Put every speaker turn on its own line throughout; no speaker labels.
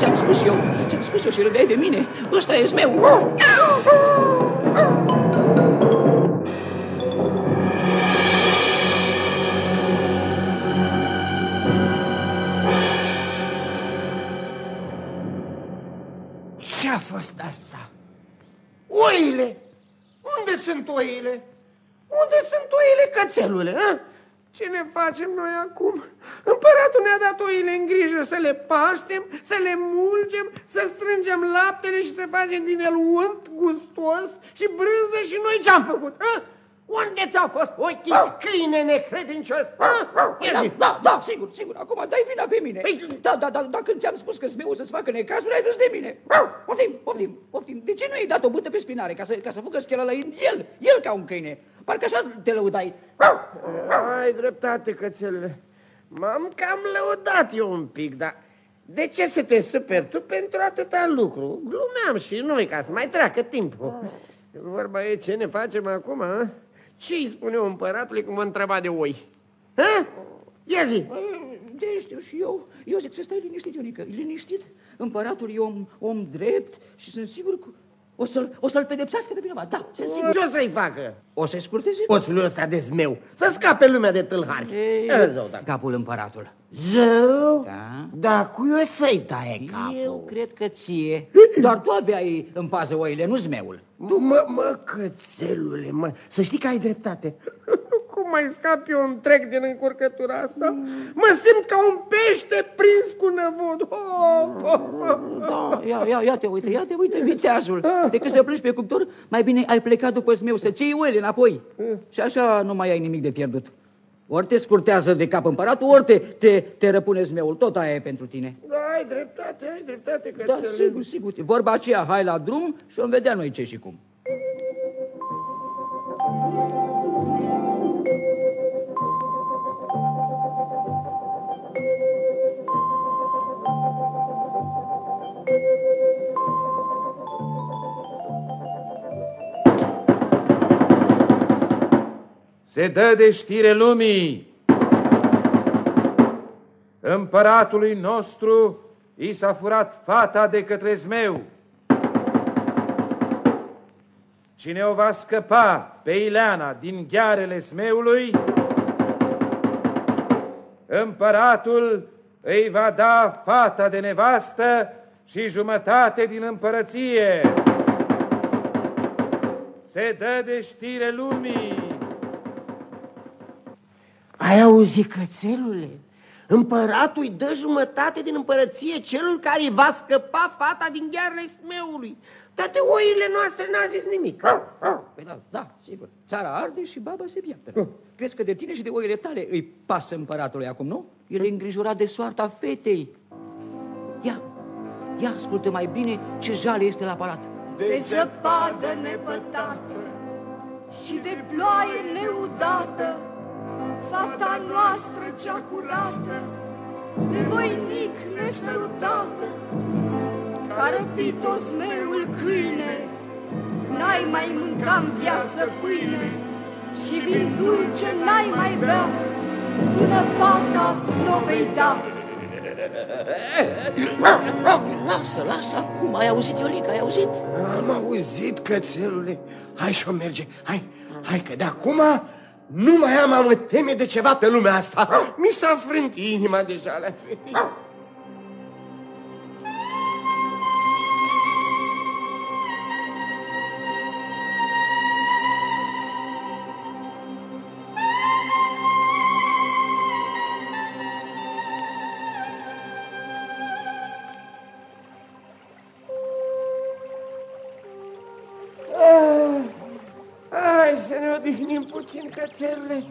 Ți-am spus eu, ți-am spus eu și râdeai de mine. Ăsta e meu.
Ce-a fost asta? Oile! Unde sunt oile? Unde sunt oile, cățelule, a?
Ce ne facem noi acum? Împăratul ne-a dat oile în grijă să le paștem, să le mulgem, să strângem laptele și să facem din el unt gustos și brânză și noi ce-am făcut? A?
Unde ți-au fost ochii, câine necredincios?
Da, da, da, sigur, sigur. Acum dai vina pe mine. Da, da, da, dacă ți-am spus că meu să-ți facă necazuri, ai râs de mine. Poftim, poftim, poftim. De ce nu i-ai dat o bâtă pe spinare ca să, ca să fugă schelălă el, el ca un câine? Parcă așa te lăudai.
Ai dreptate, cățelule. M-am cam lăudat eu un pic, dar de ce să te superi tu pentru atâta lucru? Glumeam și noi ca să mai treacă timpul. Vorba e ce ne facem acum, a? Ce îi spune eu împăratului cum mă întreba de oi? Ha? Ia zi!
De știu și eu. Eu zic să stai liniștit, Ionică, liniștit. Împăratul e om, om drept și sunt sigur că o să-l o să pedepsească pe vinovat. Da, sunt sigur.
Ce o să-i facă?
O să-i scurteze?
Oțul ăsta de zmeu. Să scape lumea de tâlhari.
Zău, da. Capul împăratul.
Zău?
Da?
Da, cu eu să-i taie capul.
Eu cred că ție. Doar tu aveai în pază oile, nu zmeul.
Mă, mă, cățelule, mă, să știi că ai dreptate.
Cum mai scap eu întreg din încurcătura asta? Mă simt ca un pește prins cu năvod. Oh, oh, oh,
Da, ia, ia, ia te uite, ia te uite, viteazul. Decât să plângi pe cuptor, mai bine ai plecat după zmeu să-ți iei oile înapoi. Și așa nu mai ai nimic de pierdut. Ori te scurtează de cap împăratul, ori te, te, te răpune zmeul. Tot aia e pentru tine.
Da, ai dreptate, ai dreptate,
Da,
cățelule.
sigur, sigur. Vorba aceea, hai la drum și vom vedea noi ce și cum.
Se dă de știre lumii. Împăratului nostru i s-a furat fata de către zmeu. Cine o va scăpa pe Ileana din ghearele zmeului, împăratul îi va da fata de nevastă și jumătate din împărăție. Se dă de știre lumii.
Ai auzit, cățelule? Împăratul îi dă jumătate din împărăție celul care îi va scăpa fata din ghearele smeului. Dar de oile noastre n-a zis nimic.
Păi da, da, sigur. Țara arde și baba se piată. Crezi că de tine și de oile tale îi pasă împăratului acum, nu? El e îngrijorat de soarta fetei. Ia, ia ascultă mai bine ce jale este la palat.
De zăpadă nepătată și de ploaie neudată, fata noastră cea curată, de voinic nesărutată, ca răpit-o zmeul câine, n-ai mai mânca în viață pâine și vin dulce n-ai mai bea, până fata n-o vei da.
Lasă, lasă acum, ai auzit, Iolica, ai auzit?
Am auzit, cățelule. Hai și-o merge. Hai, hai că de acum nu mai am a mă teme de ceva pe lumea asta. Mi s-a frânt inima deja la fetei.
Puțin, cățelule,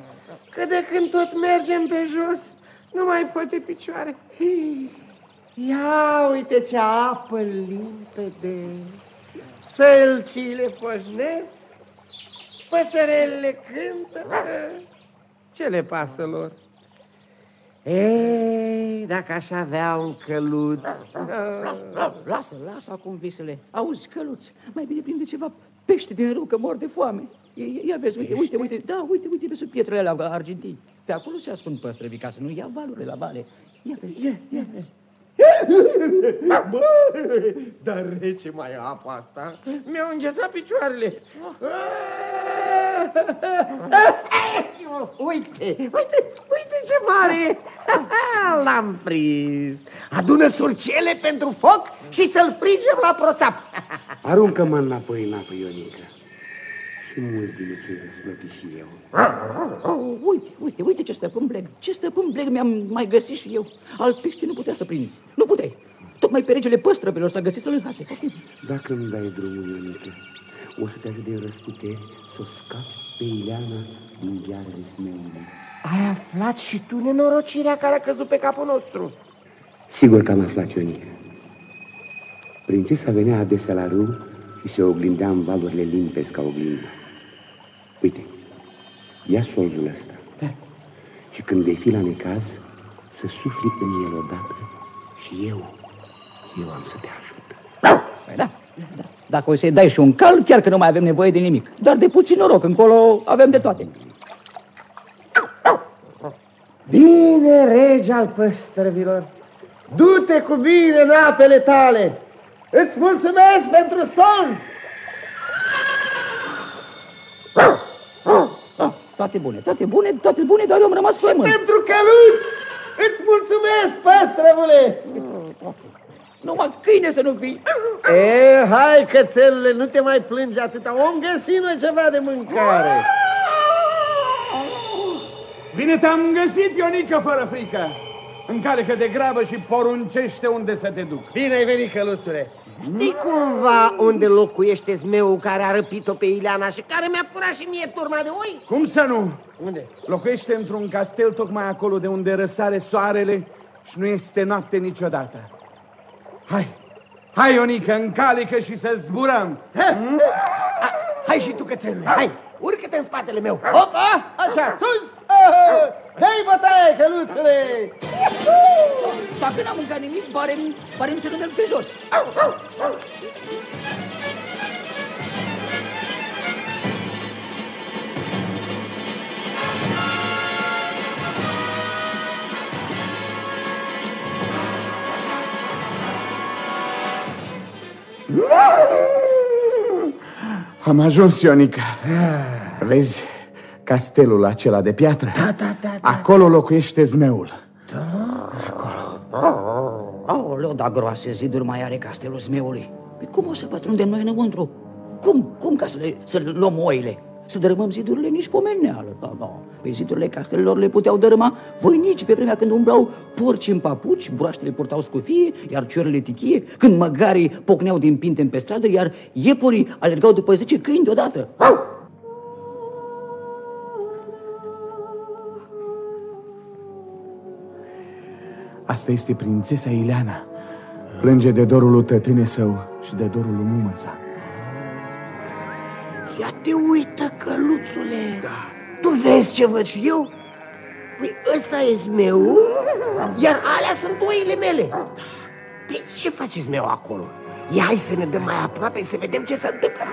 că de când tot mergem pe jos, nu mai pot de picioare. Ia uite ce apă limpede, sălcile foșnesc, păsărelele cântă. Ce le pasă lor? Ei, dacă aș avea un căluț...
Lasă, lasă acum visele. Auzi, căluț, mai bine prinde ceva pește din râu, că mor de foame. Ia, ia- ia vezi, uite, uite, uite, da, uite, uite pe sub pietrele alea argintii. Pe acolo se ascund păstrăvii ca să nu ia valurile la vale. Ia vezi, ia, ia vezi.
Bă, dar rece mai e apa asta. Mi-au înghețat picioarele. Uite, uite, uite ce mare L-am prins. Adună surcele pentru foc și să-l frigem la proțap.
Aruncă-mă înapoi în apă, Ionica. Și mult bine ți răsplăti și eu.
Oh, uite, uite, uite ce stăpân bleg. Ce stăpân bleg mi-am mai găsit și eu. Al pește nu putea să prinzi. Nu puteai. Tocmai pe regele păstrăvelor s-a găsit să-l înhase.
Dacă îmi dai drumul, Ionica, o să te ajut de răsputeri să o scap pe Ileana din ghearele smeului.
Ai aflat și tu nenorocirea care a căzut pe capul nostru.
Sigur că am aflat, Ionica. Prințesa venea adesea la râu și se oglindea în valurile limpezi ca oglindă. Uite, ia solzul ăsta. Și când vei fi la necaz, să sufli în el odată și eu, eu am să te ajut.
Păi da, da. Dacă o să-i dai și un cal, chiar că nu mai avem nevoie de nimic. Doar de puțin noroc, încolo avem de toate.
Bine, rege al păstrăvilor, du-te cu bine în apele tale. Îți mulțumesc pentru solz.
Toate bune, toate bune, toate bune, dar eu am rămas
Și
frământ.
pentru căluți, îți mulțumesc, păstrăvule.
Numai câine să nu fii.
E, hai, cățelule, nu te mai plângi atâta. Om găsi noi ceva de mâncare.
Bine te-am găsit, Ionică, fără frică. Încalecă de grabă și poruncește unde să te duc.
Bine ai venit, căluțule. Știi cumva unde locuiește zmeul care a răpit-o pe Ileana și care mi-a furat și mie turma de oi?
Cum să nu?
Unde?
Locuiește într-un castel tocmai acolo de unde răsare soarele și nu este noapte niciodată. Hai, hai, Ionică, încalică și să zburăm.
Hai și tu, cățelule, hai, urcă-te în spatele meu. Hopa, așa, sus! Ah, Dai bătaie, căluțule!
Dacă n-am mâncat nimic, barem, barem să nu merg pe jos.
Am ajuns, Ionica. Vezi castelul acela de piatră?
Da, da, da, da.
Acolo locuiește zmeul.
Aoleu, da groase ziduri mai are castelul smeului. Păi cum o să pătrundem noi înăuntru? Cum? Cum ca să le, să le luăm oile? Să dărâmăm zidurile nici pomeneală. Da, da. Pe zidurile castelelor le puteau dărâma voinici pe vremea când umblau porci în papuci, broaștele purtau scufie, iar cioarele tichie, când măgarii pocneau din pinte pe stradă, iar iepurii alergau după zece câini deodată.
Asta este prințesa Ileana. Plânge de dorul lui tătâne său și de dorul lui mumă sa.
Ia te uită, căluțule. Da. Tu vezi ce văd și eu? Păi ăsta e zmeu, iar alea sunt oile mele. Păi ce face zmeu acolo? Ia hai să ne dăm mai aproape să vedem ce se întâmplă.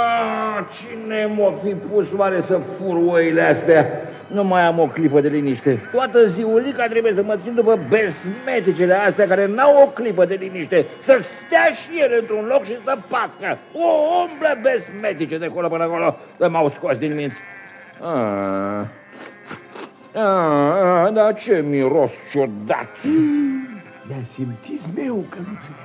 Ah, cine m-a fi pus oare să fur oile astea? Nu mai am o clipă de liniște. Toată ziulica trebuie să mă țin după besmeticele astea care n-au o clipă de liniște. Să stea și ele într-un loc și să pască. O umblă besmetice de acolo până acolo. Să m-au scos din minți. Ah. Ah, dar ce miros ciudat!
Mi-a simțit zmeu, căluțule.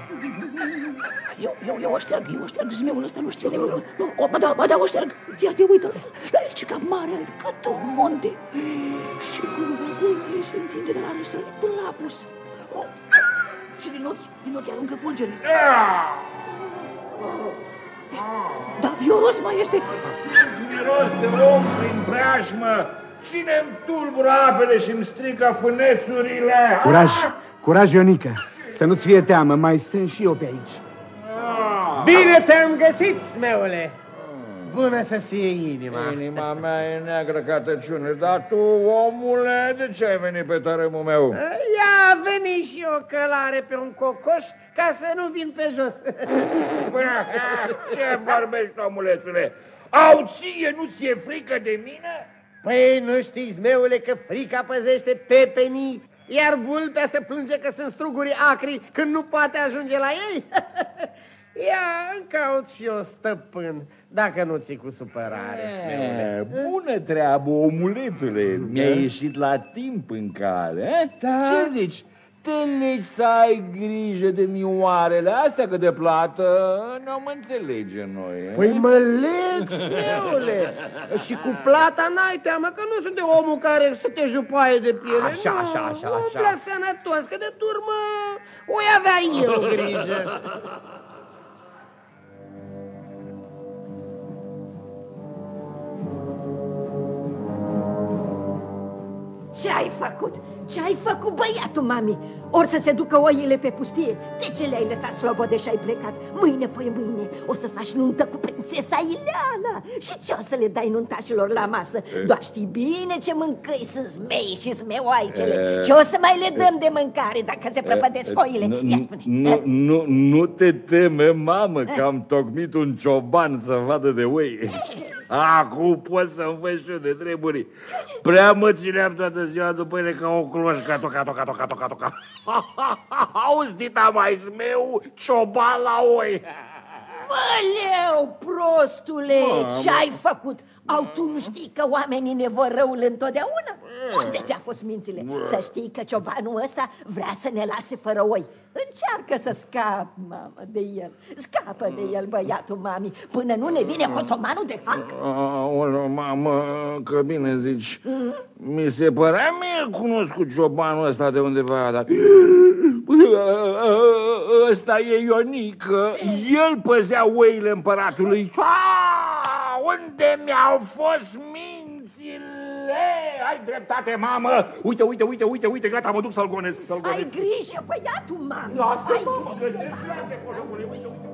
Eu, eu, eu o șterg, eu o șterg, zmeul ăsta nu știe de nu, nu, o, ba da, ba da, o șterg. Ia te uită la el, la el ce cap mare, cât un munte. Și gura, gura se întinde de la răsărit până la apus. Oh. Și din ochi, din ochi aruncă fulgere. Da, fioros mai este.
Miros de om prin preajmă! Cine îmi tulbură apele și îmi strică fânețurile?
Curaj, curaj, Ionica. Să nu-ți fie teamă, mai sunt și eu pe aici.
Bine te-am găsit, smeule. Bună să fie inima.
Inima mea e neagră ca tăciune, dar tu, omule, de ce ai venit pe tărâmul meu?
Ia veni și o călare pe un cocoș ca să nu vin pe jos.
ce vorbești, omulețule? Au ție, nu ți-e frică de mine?
Păi nu știți, zmeule, că frica păzește pepenii, iar vulpea se plânge că sunt struguri acri când nu poate ajunge la ei? Ia, îmi caut și eu stăpân, dacă nu ți cu supărare, zmeule.
E, bună treabă, omulețule. Mi-a ieșit la timp în cale, eh?
Da.
Ce zici? Te legi să ai grijă de mioarele astea, că de plată ne-am înțelege noi. eh?
Păi mă leg, smeule, și cu plata n-ai teamă, că nu sunt de omul care să te jupaie de piele,
Așa,
nu,
așa, așa, așa.
umblă sănătos, că de turmă o avea eu grijă.
Ce ai făcut? Ce ai făcut, băiatul, mami? Or să se ducă oile pe pustie? De ce le-ai lăsat slobode și ai plecat? Mâine, păi mâine, o să faci nuntă cu prințesa Ileana. Și ce o să le dai nuntașilor la masă? Doar știi bine ce mâncăi sunt zmei și zmeoaicele. Ce o să mai le dăm de mâncare dacă se prăpădesc oile?
Nu-
Ia spune.
Nu, nu, nu te teme, mamă, că am tocmit un cioban să vadă de oi. Acum pot să-mi văd și eu de treburi. Prea mă țineam toată ziua după ele ca o cloșcă, toca, toca, toca, toca, toca. Auzi, dita mai meu, cioban la oi.
Văleu, prostule, ce ai făcut? Au, tu nu știi că oamenii ne vor răul întotdeauna? Unde ți-a fost mințile? Să știi că ciobanul ăsta vrea să ne lase fără oi. Încearcă să scap, mamă, de el. Scapă de el, băiatul mami, până nu ne vine coțomanul de hanc.
Aoleu, mamă, că bine zici. Mi se părea mie cunoscut ciobanul ăsta de undeva, dar... Ăsta e Ionică, el păzea oile împăratului. A, unde mi-au fost mințile? Ai dreptate, mamă! Uite, uite, uite, uite, uite, gata, mă duc să-l gonesc, să-l
Ai
gonesc.
grijă, băiatul mami.
Lasă,
Ai
mamă,
grijă.
găsesc toate coșocule, uite, uite.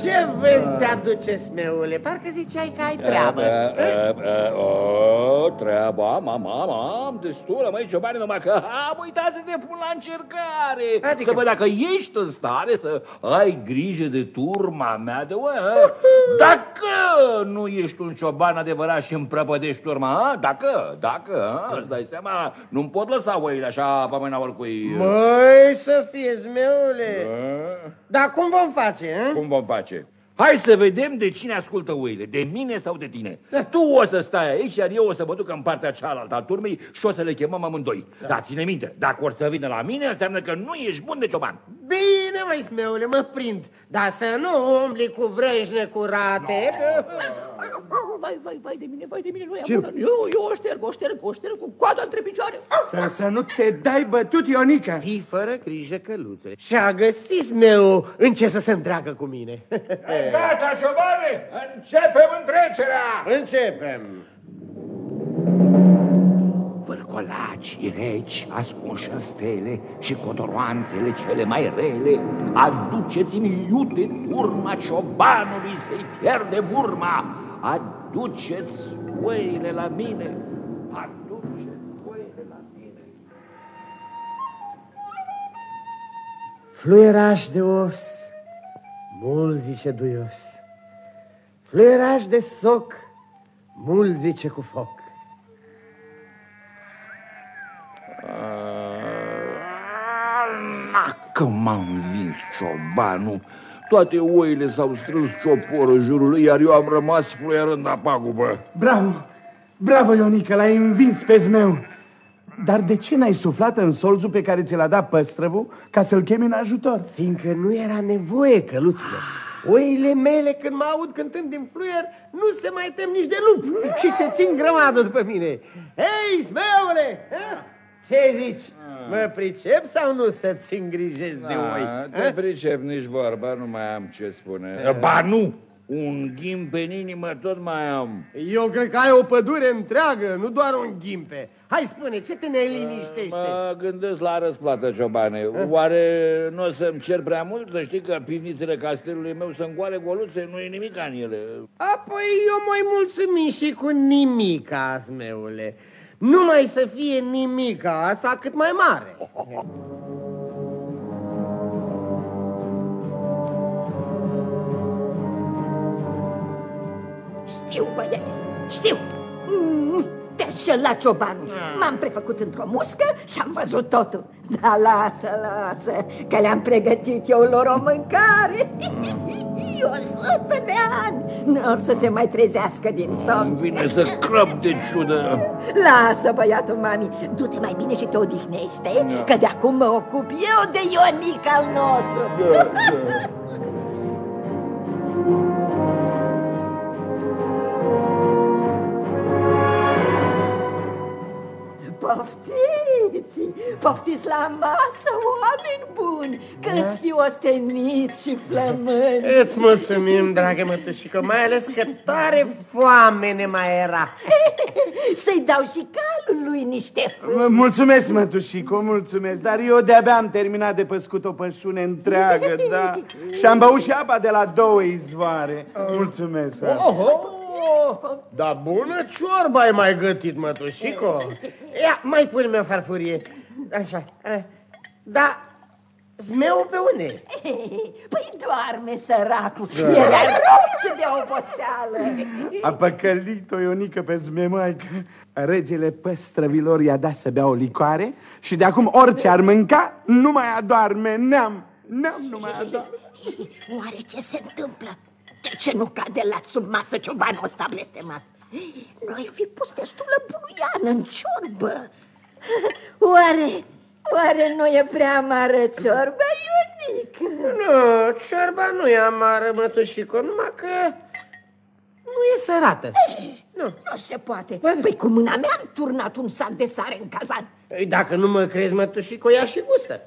Ce vânt te aduce, smeule? Parcă ziceai că ai treabă.
Uh, uh, uh, uh, o, treabă, am, am, am, am, destulă, măi, ciobane, numai că am uitat să te pun la încercare.
Adică?
Să văd dacă ești în stare să ai grijă de turma mea de oameni. Dacă nu ești un cioban adevărat și îmi prăpădești turma, a? dacă, dacă, a? îți dai seama, nu-mi pot lăsa oile așa pe mâna oricui.
Măi, să fie, zmeule.
A?
Dar cum vom face, hă?
Cum vom face? Hai să vedem de cine ascultă oile, de mine sau de tine. Tu o să stai aici, iar eu o să mă duc în partea cealaltă a turmei și o să le chemăm amândoi. Da. Dar ține minte, dacă or să vină la mine, înseamnă că nu ești bun de cioban.
Bine, măi, smeule, mă prind. Dar să nu umbli cu vrăjne curate. că-
Vai, vai, vai de mine, vai de mine, nu e bună. Eu, eu o șterg, o șterg, o șterg cu coada între picioare.
Să, să nu te dai bătut, Ionica.
Fii fără grijă, căluțule. Și-a găsit meu în ce să se întreagă cu mine.
Gata, ciobane, începem întrecerea!
Începem.
Vârcolaci, reci, ascunși în stele și codoroanțele cele mai rele, aduceți-mi iute turma ciobanului să-i pierde urma, aduceți oile la mine, aduceți oile la mine.
Fluieraș de os, mult zice duios. Fluieraș de soc, mult zice cu foc.
Că m-am învins ciobanul, toate oile s-au strâns cioporul jurului, iar eu am rămas fluierând la pagubă.
Bravo! Bravo, Ionica, l-ai învins pe zmeu. Dar de ce n-ai suflat în solzul pe care ți l-a dat păstrăvul ca să-l chemi în ajutor?
Fiindcă nu era nevoie, căluțule. Oile mele, când mă aud cântând din fluier, nu se mai tem nici de lup și se țin grămadă după mine. Hei, smeule! ha? Ce zici? Mă pricep sau nu să-ți îngrijezi de oi?
te
ha?
pricep nici vorba, nu mai am ce spune. Ba nu! Un ghimpe în inimă tot mai am.
Eu cred că ai o pădure întreagă, nu doar un ghimpe. Hai spune, ce te neliniștește?
Mă gândesc la răsplată, ciobane. Oare nu o să-mi cer prea mult? Să știi că pivnițele castelului meu sunt goale goluțe, nu e nimic în ele.
Apoi eu mai mulțumim și cu nimic, asmeule. Numai să fie nimica asta cât mai mare.
Știu, băiete, știu. Mm, Te-a înșelat ciobanul. M-am prefăcut într-o muscă și am văzut totul. Da, lasă, lasă, că le-am pregătit eu lor o mâncare. O sută de ani. Nu or să se mai trezească din somn.
Vine să crăp de ciudă.
Lasă, băiatul mami, du-te mai bine și te odihnește, că de acum mă ocup eu de Ionica al nostru.
Da, da.
Poftiți, poftiți la masă, oameni buni, că îți fi osteniți și flămânți.
Îți mulțumim, dragă mătușică, mai ales că tare foame ne mai era.
Să-i dau și calul lui niște
Mă- Mulțumesc, mătușico, mulțumesc, dar eu de-abia am terminat de păscut o pășune întreagă, da? Și am băut și apa de la două izvoare. Mulțumesc. frate.
Oho! Da bună ciorbă ai mai gătit, mătușico. Ia, mai pune-mi o farfurie. Așa. a. Da, zmeu pe unde?
Păi doarme săracul, era rupt de oboseală.
A păcălit-o Ionică pe zmemaică. Regele păstrăvilor i-a dat să bea o licoare și de acum orice ar mânca, nu mai adorme, neam, neam nu mai adorme.
Oare ce se întâmplă? De ce nu cade la sub masă ciobanul ăsta blestemat? Noi fi pus destulă bunuiană în ciorbă. Oare, oare nu e prea amară ciorba, Ionică?
Nu, ciorba nu e amară, mătușico, numai că nu e sărată. Nu.
Nu se poate. Păi cu mâna mea am turnat un sac de sare în cazan.
Păi Dacă nu mă crezi, mătușico, ia și gustă.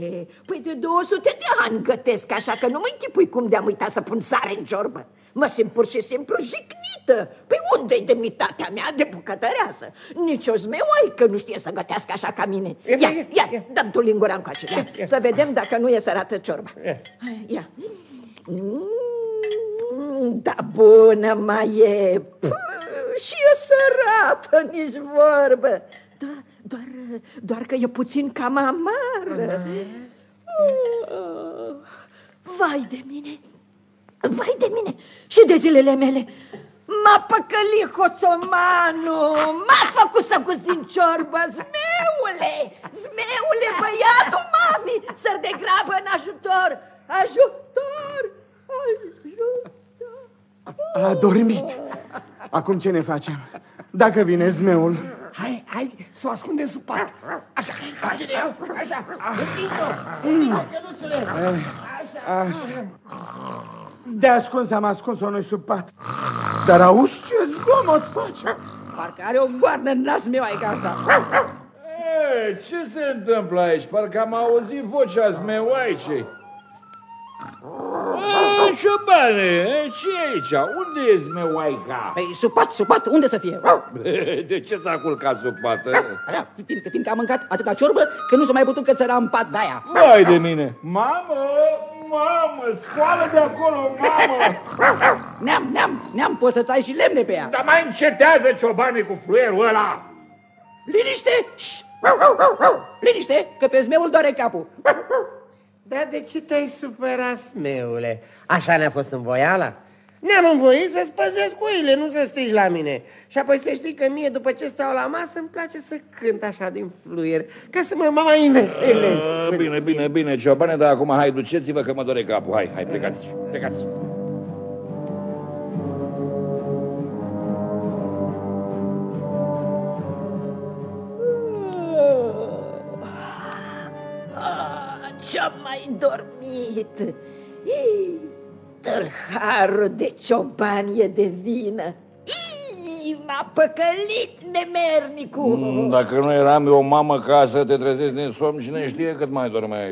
Eh, Păi de 200 de ani gătesc, așa că nu mă închipui cum de-am uitat să pun sare în ciorbă. Mă simt pur și simplu jignită. Păi unde-i demnitatea mea de bucătăreasă? Nici o zmeoaică nu știe să gătească așa ca mine.
Ia,
Ia,
ia,
ia,
ia.
dăm tu lingura încoace. Ia,
ia.
să vedem dacă nu e sărată ciorba.
Ia.
Ia. Mm, Da bună mai e. Puh, Și e sărată, nici vorbă. Doar, doar, doar că e puțin cam amară. Oh, Vai de mine! Vai de mine! Și de zilele mele! M-a păcălit hoțomanul! M-a făcut să gust din ciorbă! Zmeule! Zmeule, băiatul mami! Săr de grabă în ajutor! Ajutor! Ajutor!
A dormit. Acum ce ne facem? Dacă vine zmeul,
Hai, hai, să o ascundem sub pat. Așa, trage de el, așa.
Așa. De ascuns am ascuns-o noi sub pat. Dar auzi ce zgomot face?
Parcă are o goarnă în nas meu aici asta.
Ei, ce se întâmplă aici? Parcă am auzit vocea zmeoaicei. Ei, ciobane, ce e aici? Unde e zmeoaica?
Păi supat, supat, unde să fie?
De ce s-a culcat sub pată?
Da, fiindcă, fiindcă am mâncat atâta ciorbă că nu s-a mai putut cățăra în pat de-aia.
Vai de mine! Mamă! Mamă! Scoală de acolo, mamă!
Neam, neam, neam, poți să tai și lemne pe ea.
Dar mai încetează ciobanii cu fluierul ăla!
Liniște! Șș! Liniște, că pe zmeul doare capul.
Dar de ce te-ai supărat, smeule? Așa ne-a fost în voiala? Ne-am învoit să-ți păzesc oile, nu să strigi la mine. Și apoi să știi că mie, după ce stau la masă, îmi place să cânt așa din fluier, ca să mă mai înveselesc.
A, Bine,
puțin.
bine, bine, ciobane, dar acum hai, duceți-vă că mă dore capul. Hai, hai, plecați, plecați.
Ce-am mai dormit? Ii, Tâlharul de cioban e de vină. Ii, M-a păcălit nemernicul.
Mm, Dacă nu eram eu mamă ca să te trezești din somn, cine știe cât mai dormeai.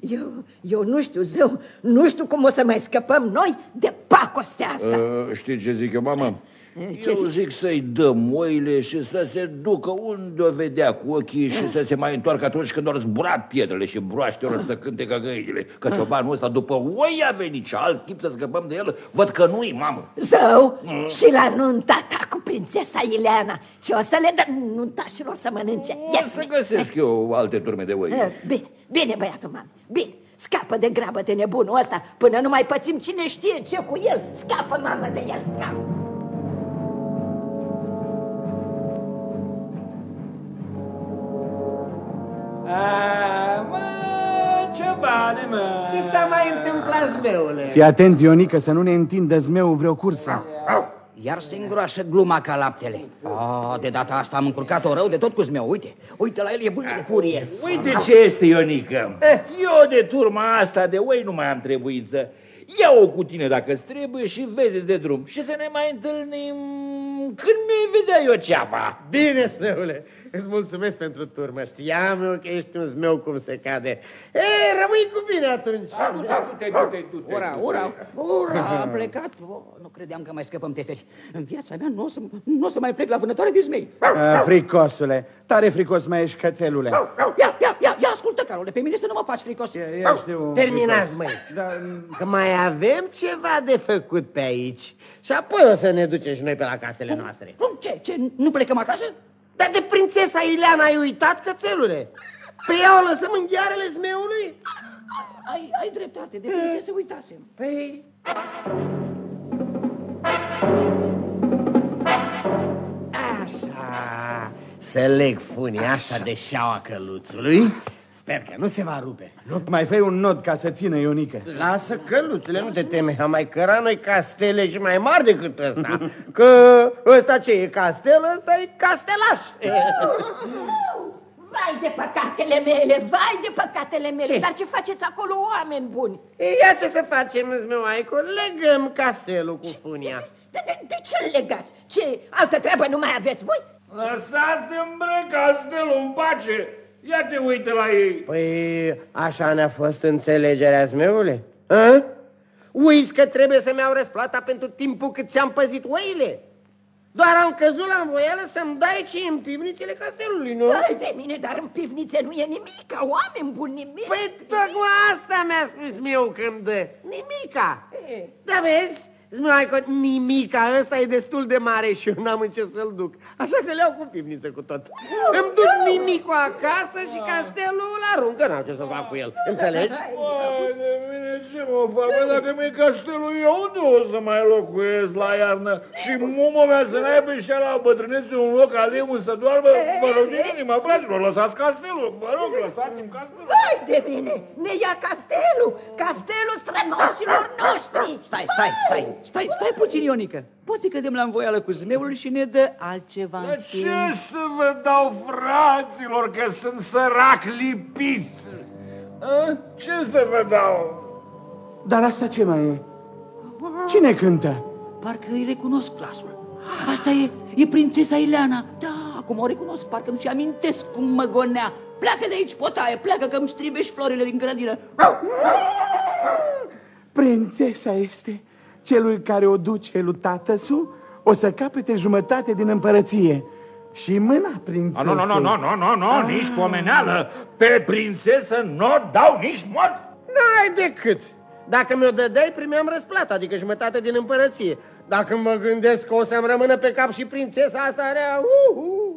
Eu, eu nu știu, zău, nu știu cum o să mai scăpăm noi de pacostea asta.
Uh, știi ce zic eu, mamă?
Ce
Eu
zici?
zic să-i dăm oile și să se ducă unde o vedea cu ochii și să se mai întoarcă atunci când au zburat pietrele și broaștelor să cânte ca găinile. Că ciobanul ăsta după oi a venit și alt chip să scăpăm de el, văd că nu-i, mamă.
Zău, și la nunta ta cu prințesa Ileana. Ce o să le dăm nuntașilor să mănânce?
O
Ia
să găsesc eu alte turme de oi.
Eh, Bine, bine, băiatul mami, bine. Scapă de grabă de nebunul ăsta până nu mai pățim cine știe ce cu el. Scapă, mamă, de el, scapă.
A, mă, ce bani, mă.
Ce s-a mai întâmplat, zmeule?
Fii atent, Ionică, să nu ne întindă zmeu vreo cursă.
Iar se îngroașă gluma ca laptele. Oh, de data asta am încurcat-o rău de tot cu zmeu. Uite, uite la el, e vânt de furie.
Uite ce este, Ionică. Eu de turma asta de oi nu mai am trebuință. Ia-o cu tine dacă îți trebuie și vezi de drum. Și să ne mai întâlnim când mi vedea eu ceapa.
Bine, zmeule, îți mulțumesc pentru turmă. Știam eu că ești un zmeu cum se cade. E, rămâi cu bine atunci.
Du-te, du-te, du-te.
Ura, ura, ura, am plecat. Oh, nu credeam că mai scăpăm teferi. În viața mea nu o să, nu o să mai plec la vânătoare de zmei.
A, fricosule, tare fricos mai ești cățelule.
Ia, ia, ia, ia, ascultă, Carole, pe mine să nu mă faci fricos.
Eu știu.
Terminați, măi.
Da,
Că mai avem ceva de făcut pe aici. Și apoi o să ne ducem și noi pe la casele noastre.
Cum, ce, ce, nu plecăm acasă?
Dar de prințesa Ileana ai uitat, cățelule? Pe ea o lăsăm în ghearele zmeului?
Ai, ai dreptate, de prințesă uitasem.
Păi... Așa, să leg funii așa de șaua căluțului. Sper că nu se va rupe. Nu?
mai fai un nod ca să țină Ionică.
Lasă căluțule, nu te teme, am mai căra noi castele și mai mari decât ăsta. Că ăsta ce e castel, ăsta e castelaș.
Vai de păcatele mele, vai de păcatele mele.
Ce?
Dar ce faceți acolo, oameni buni?
E, Ia ce să facem, zmeuaico, legăm castelul cu funia.
De, de, de ce îl legați? Ce altă treabă nu mai aveți voi?
Lăsați-mi bre castelul în pace. Ia te uite la ei.
Păi așa ne-a fost înțelegerea, zmeule? A? Uiți că trebuie să-mi iau răsplata pentru timpul cât ți-am păzit oile? Doar am căzut la învoială să-mi dai ce în pivnițele castelului, nu?
Vai de mine, dar în pivnițe nu e nimic, ca oameni buni nimic.
Păi tocmai asta mi-a spus meu când dă. Nimica.
E.
Da vezi? Zmaico, nimica, ăsta e destul de mare și eu n-am în ce să-l duc. Așa că le iau cu pivniță cu tot. Îmi duc nimicul acasă și castelul îl arunc, că n-am ce să fac cu el. Înțelegi?
Băi, de mine ce mă fac? Bă, dacă mi-e castelul, eu unde o să mai locuiesc la iarnă? Și muma mea să n-aibă și la bătrânețe un loc alimun să doarmă? Vă rog din inima, fraților, lăsați castelul. Vă rog, lăsați-mi castelul.
Vai de mine, ne ia castelul, castelul strămoșilor noștri.
Stai, stai, stai, stai, stai puțin, Ionică. Poate cădem la învoială cu zmeul și ne dă altceva în
Dar
schimb.
ce să vă dau, fraților, că sunt sărac lipit? A? Ce să vă dau?
Dar asta ce mai e? Cine cântă?
Parcă îi recunosc glasul. Asta e, e prințesa Ileana. Da, acum o recunosc, parcă nu-și amintesc cum mă gonea. Pleacă de aici, potaie, pleacă că îmi stribești florile din grădină.
Prințesa este celui care o duce lui tatăsu, o să capete jumătate din împărăție. Și mâna prințesei.
Nu, nu, nu, nu, nu, nu, nu, nici pomeneală. Pe prințesă nu o dau nici mort.
N-ai decât. Dacă mi-o dădeai, primeam răsplata, adică jumătate din împărăție. Dacă mă gândesc că o să-mi rămână pe cap și prințesa asta rea, uh, uh,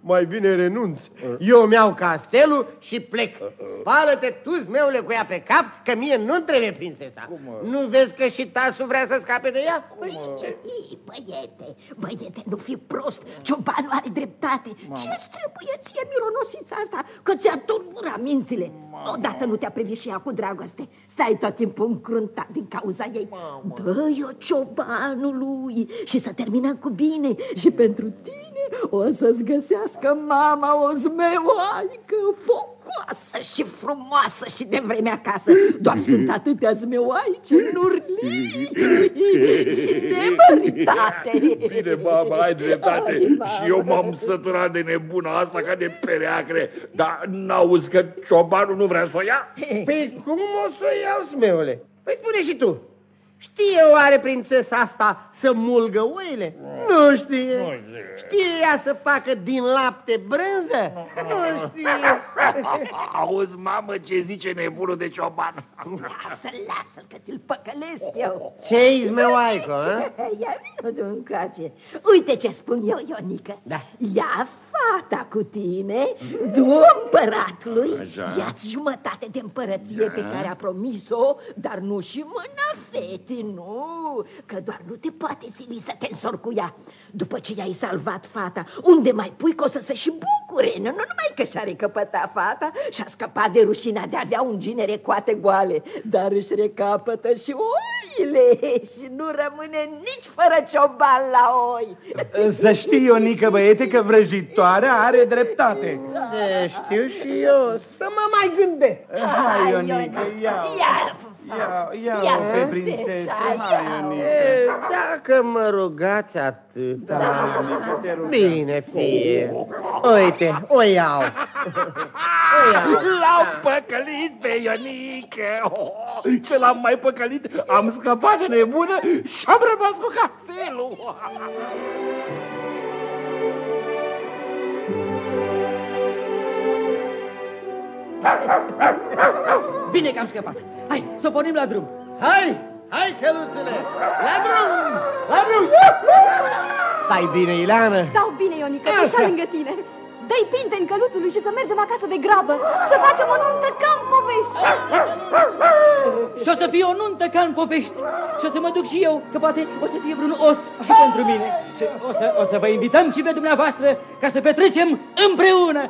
mai bine renunț. Eu mi-au castelul și plec. Spală-te tu, zmeule, cu ea pe cap, că mie nu trebuie prințesa. Nu vezi că și tasul vrea să scape de ea?
Păi, Ii, Băiete, băiete, nu fi prost, ciobanul are dreptate. Ce-ți trebuie ție mironosița asta, că ți-a tulburat mințile? Odată nu te-a privit și ea cu dragoste. Stai tot timpul încruntat din cauza ei. Dă-i-o ciobanului și să terminăm cu bine. Și pentru tine o să-ți găsească mama o zmeoaică focoasă și frumoasă și de vreme acasă. Doar sunt atâtea zmeoaice în urlii și nemăritate.
Bine, mama, ai dreptate.
Ai, mama.
Și eu m-am săturat de nebuna asta ca de pereacre. Dar n-auzi că ciobanul nu vrea să o ia?
Păi cum o să o iau, zmeule? Păi spune și tu. Știe oare prințesa asta să mulgă oile? Nu știe.
Nu știe.
Știe ea să facă din lapte brânză? Nu știe.
Auzi, mamă, ce zice nebunul de cioban?
Lasă-l, lasă-l, că ți-l păcălesc eu.
Ce-i zmeuaico, a?
Ia vină tu încoace. Uite ce spun eu, Ionică.
Da.
Ia fata cu tine, du împăratului,
Așa.
ia-ți jumătate de împărăție pe care a promis-o, dar nu și mâna fetii, nu, că doar nu te poate sili să te însori cu ea. După ce i-ai salvat fata, unde mai pui că o să se și bucure, nu, nu numai că și-a recăpătat fata și-a scăpat de rușinea de a avea un ginere coate goale, dar își recapătă și oile și nu rămâne nici fără cioban la oi.
Să știi, Ionică, băiete, că vrăjitoarea are dreptate.
De, știu și eu. Să mă mai gândesc.
Hai, Ionică, ia
Ia,
Ia, ia,
Ia,
pe
prințesa,
prințesă,
ia-o.
hai, Ionică.
E, dacă mă rugați atât.
Da, Ionică, te rog.
Bine, fie. Uite, o iau. O iau.
L-au păcălit pe Ionică! Oh, ce l-am mai păcălit? Am scăpat de nebună și am rămas cu castelul!
Bine că am scăpat. Hai, să pornim la drum.
Hai, hai, căluțele, la drum, la drum. Stai bine, Ileana.
Stau bine, Ionica,
Așa.
așa lângă tine. Dă-i pinte în căluțului și să mergem acasă de grabă, să facem o nuntă ca în povești.
Și o să fie o nuntă ca în povești. Și o să mă duc și eu, că poate o să fie vreun os și pentru mine. Și o să, o să vă invităm și pe dumneavoastră ca să petrecem împreună.